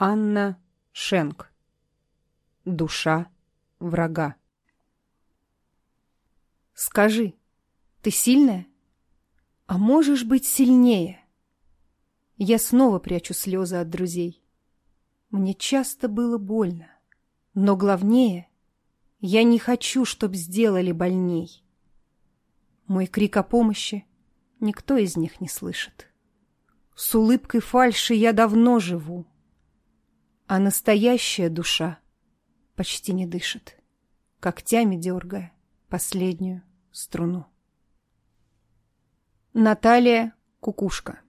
Анна Шенк. Душа врага. Скажи, ты сильная? А можешь быть сильнее? Я снова прячу слезы от друзей. Мне часто было больно. Но главнее, я не хочу, чтоб сделали больней. Мой крик о помощи никто из них не слышит. С улыбкой фальши я давно живу. А настоящая душа. Почти не дышит, когтями дергая последнюю струну. Наталья Кукушка.